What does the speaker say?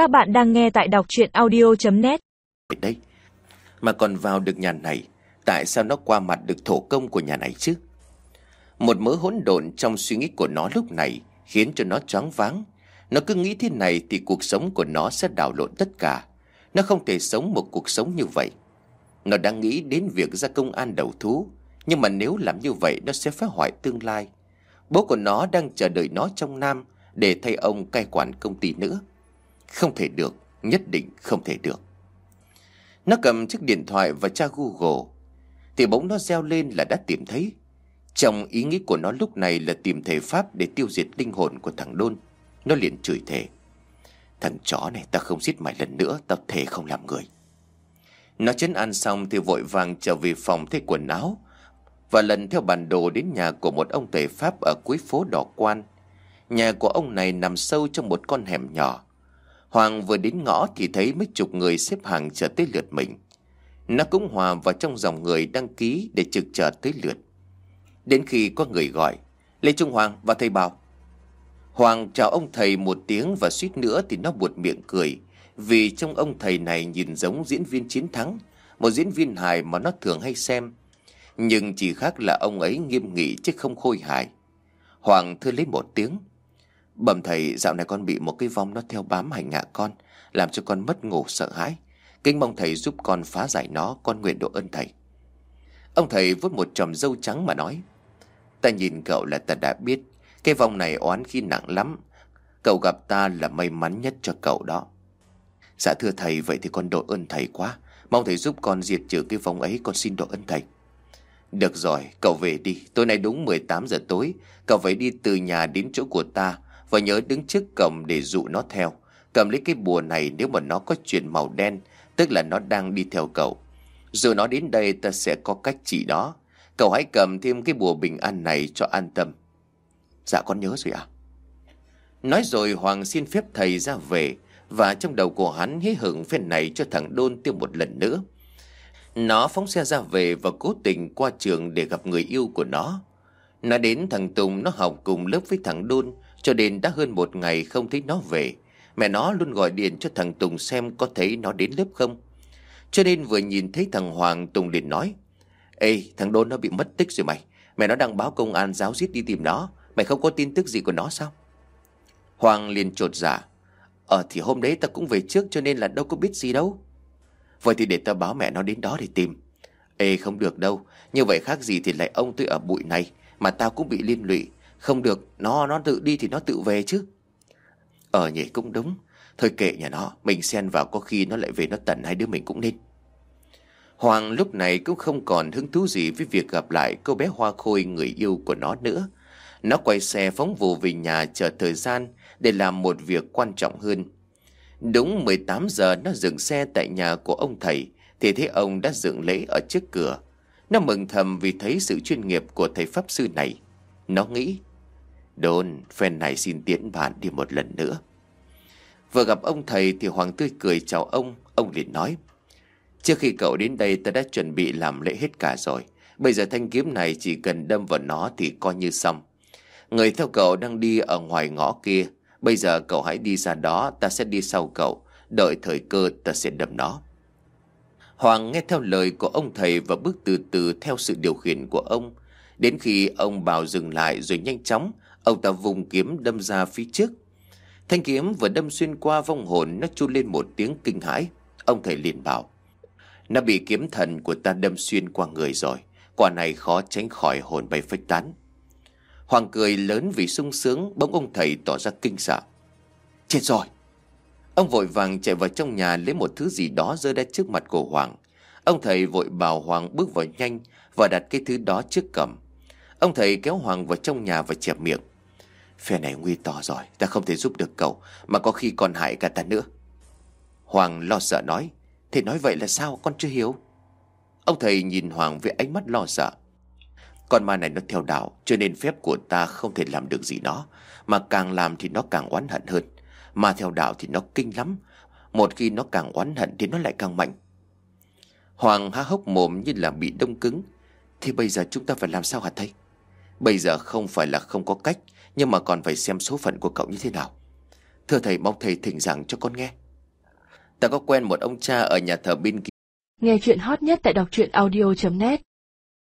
Các bạn đang nghe tại đọc chuyện audio.net Đây, mà còn vào được nhà này, tại sao nó qua mặt được thổ công của nhà này chứ? Một mớ hỗn độn trong suy nghĩ của nó lúc này khiến cho nó choáng váng. Nó cứ nghĩ thế này thì cuộc sống của nó sẽ đảo lộn tất cả. Nó không thể sống một cuộc sống như vậy. Nó đang nghĩ đến việc ra công an đầu thú, nhưng mà nếu làm như vậy nó sẽ phá hoại tương lai. Bố của nó đang chờ đợi nó trong Nam để thay ông cai quản công ty nữa. Không thể được, nhất định không thể được. Nó cầm chiếc điện thoại và tra Google, thì bỗng nó reo lên là đã tìm thấy. Trong ý nghĩ của nó lúc này là tìm thể pháp để tiêu diệt linh hồn của thằng Đôn. Nó liền chửi thề. Thằng chó này ta không giết mày lần nữa, tao thề không làm người. Nó chấn ăn xong thì vội vàng trở về phòng thay quần áo và lần theo bản đồ đến nhà của một ông thầy Pháp ở cuối phố Đỏ Quan. Nhà của ông này nằm sâu trong một con hẻm nhỏ. Hoàng vừa đến ngõ thì thấy mấy chục người xếp hàng chờ tới lượt mình. Nó cũng hòa vào trong dòng người đăng ký để trực chờ tới lượt. Đến khi có người gọi, Lê Trung Hoàng và thầy bảo. Hoàng chào ông thầy một tiếng và suýt nữa thì nó buột miệng cười. Vì trong ông thầy này nhìn giống diễn viên chiến thắng, một diễn viên hài mà nó thường hay xem. Nhưng chỉ khác là ông ấy nghiêm nghị chứ không khôi hài. Hoàng thưa lấy một tiếng. Bẩm thầy, dạo này con bị một cái vong nó theo bám hành hạ con, Làm cho con mất ngủ sợ hãi. Kính mong thầy giúp con phá giải nó, Con nguyện độ ơn thầy. Ông thầy vuốt một chòm dâu trắng mà nói, Ta nhìn cậu là ta đã biết, Cái vong này oán khi nặng lắm. Cậu gặp ta là may mắn nhất cho cậu đó. Dạ thưa thầy, Vậy thì con độ ơn thầy quá. Mong thầy giúp con diệt trừ cái vong ấy, Con xin độ ơn thầy. Được rồi, cậu về đi. Tối nay đúng 18 giờ tối, Cậu phải đi từ nhà đến chỗ của ta và nhớ đứng trước cổng để dụ nó theo. Cầm lấy cái bùa này nếu mà nó có chuyện màu đen, Tức là nó đang đi theo cậu. Dù nó đến đây, ta sẽ có cách chỉ đó Cậu hãy cầm thêm cái bùa bình an này cho an tâm. Dạ con nhớ rồi à Nói rồi Hoàng xin phép thầy ra về, Và trong đầu của hắn hí hưởng phen này cho thằng Đôn tiêu một lần nữa. Nó phóng xe ra về và cố tình qua trường để gặp người yêu của nó. Nó đến thằng Tùng, nó học cùng lớp với thằng Đôn cho đến đã hơn một ngày không thấy nó về, Mẹ nó luôn gọi điện cho thằng Tùng xem có thấy nó đến lớp không. Cho nên vừa nhìn thấy thằng Hoàng, Tùng liền nói, Ê, thằng Đôn nó bị mất tích rồi mày. Mẹ nó đang báo công an giáo giết đi tìm nó. Mày không có tin tức gì của nó sao? Hoàng liền trột giả. Ờ thì hôm đấy ta cũng về trước cho nên là đâu có biết gì đâu. Vậy thì để ta báo mẹ nó đến đó để tìm. Ê, không được đâu. Như vậy khác gì thì lại ông tôi ở bụi này Mà tao cũng bị liên lụy không được, nó nó tự đi thì nó tự về chứ. Ờ nhỉ cũng đúng. Thôi kệ nhà nó, mình xen vào có khi nó lại về nó tận hai đứa mình cũng nên. Hoàng lúc này cũng không còn hứng thú gì với việc gặp lại cô bé Hoa Khôi người yêu của nó nữa. Nó quay xe phóng vụ về nhà chờ thời gian để làm một việc quan trọng hơn. Đúng 18 giờ nó dừng xe tại nhà của ông thầy thì thấy ông đã dựng lễ ở trước cửa. Nó mừng thầm vì thấy sự chuyên nghiệp của thầy Pháp Sư này. Nó nghĩ Đôn, phen này xin tiễn bạn đi một lần nữa. Vừa gặp ông thầy thì Hoàng tươi cười chào ông, ông liền nói. Trước khi cậu đến đây ta đã chuẩn bị làm lễ hết cả rồi. Bây giờ thanh kiếm này chỉ cần đâm vào nó thì coi như xong. Người theo cậu đang đi ở ngoài ngõ kia. Bây giờ cậu hãy đi ra đó, ta sẽ đi sau cậu. Đợi thời cơ ta sẽ đâm nó. Hoàng nghe theo lời của ông thầy và bước từ từ theo sự điều khiển của ông. Đến khi ông bảo dừng lại rồi nhanh chóng Ông ta vùng kiếm đâm ra phía trước. Thanh kiếm vừa đâm xuyên qua vong hồn, Nó chu lên một tiếng kinh hãi. Ông thầy liền bảo, Nó bị kiếm thần của ta đâm xuyên qua người rồi. Quả này khó tránh khỏi hồn bay phách tán. Hoàng cười lớn vì sung sướng, Bỗng ông thầy tỏ ra kinh sợ. Chết rồi. Ông vội vàng chạy vào trong nhà lấy một thứ gì đó rơi ra trước mặt của Hoàng. Ông thầy vội bảo Hoàng bước vào nhanh Và đặt cái thứ đó trước cầm Ông thầy kéo Hoàng vào trong nhà và chẹp miệng. Phe này nguy to rồi, Ta không thể giúp được cậu, Mà có khi còn hại cả ta nữa. Hoàng lo sợ nói Thầy nói vậy là sao, con chưa hiểu? Ông thầy nhìn Hoàng với ánh mắt lo sợ. Con ma này nó theo đạo, Cho nên phép của ta không thể làm được gì nó, Mà càng làm thì nó càng oán hận hơn. Mà theo đạo thì nó kinh lắm, Một khi nó càng oán hận thì nó lại càng mạnh. Hoàng há hốc mồm như là bị đông cứng. Thì bây giờ chúng ta phải làm sao hả thầy? Bây giờ không phải là không có cách nhưng mà còn phải xem số phận của cậu như thế nào. Thưa thầy, mong thầy thỉnh giảng cho con nghe. Ta có quen một ông cha ở nhà thờ bên kia. Nghe chuyện hot nhất tại đọc truyện audio.net